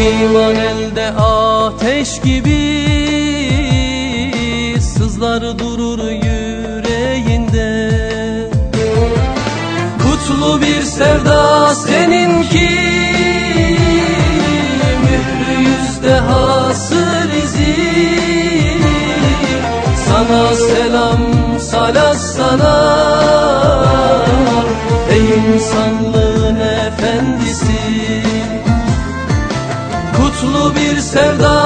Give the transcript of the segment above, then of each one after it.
İman elde ateş gibi Sızlar durur yüreğinde. Kutlu bir sevda seninki Mührü yüzde hasır izi. Sana selam salat sana Ey insanlığın efendisi Bir sevda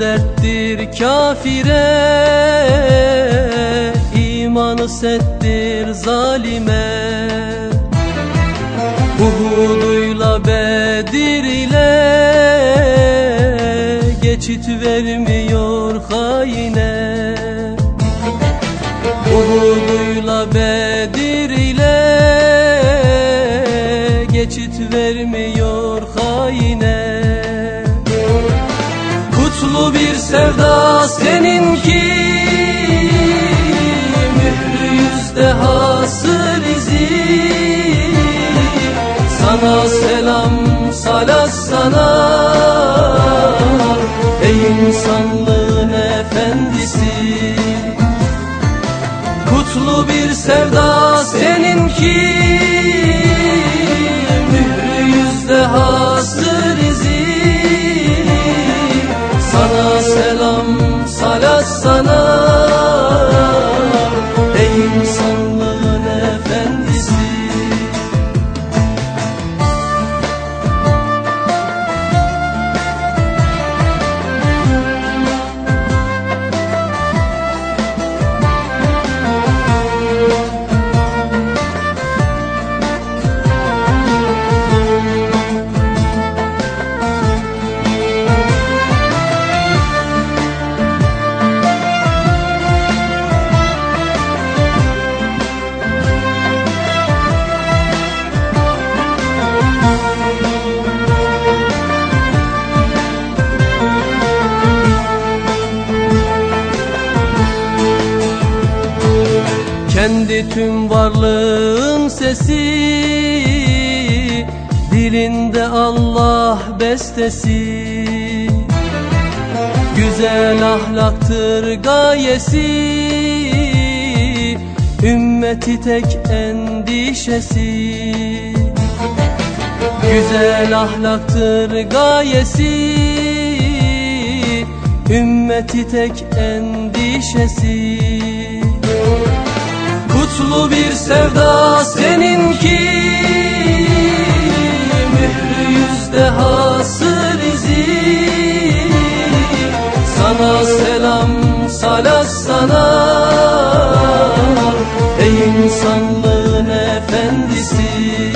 derttir kafire imanı settir zalime. Uhuduyla Bedir ile Geçit vermiyor haine. Uhuduyla Bedir ile Geçit vermiyor haine Kutlu bir sevda seninki? Mührü yüzde hasır izi Sana selam salat sana. Ey insanlığın efendisi. Kutlu bir sevda seninki Sana selam salat sana Kendi tüm varlığın sesi Dilinde Allah bestesi. Güzel ahlaktır gayesi Ümmeti tek endişesi. Güzel ahlaktır gayesi Ümmeti tek endişesi Kutlu bir sevda seninki. Mührü yüzde hasır izi Sana selam salat sana. Ey insanlığın efendisi.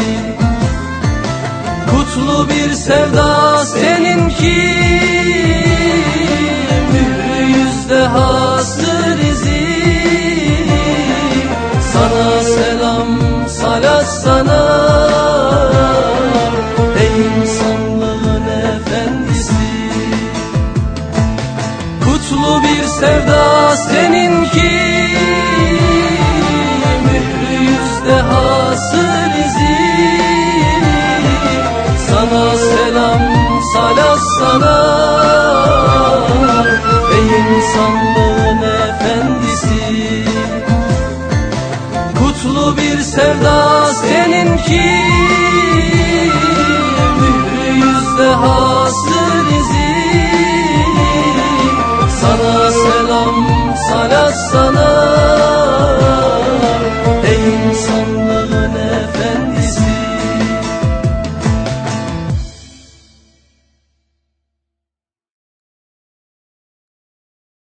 Kutlu bir sevda Uslu bir sevda seninki. Mührü yüzde hasıl izi Sana selam salat sana. Ey insanlığın efendisi. Kutlu bir sevda seninki.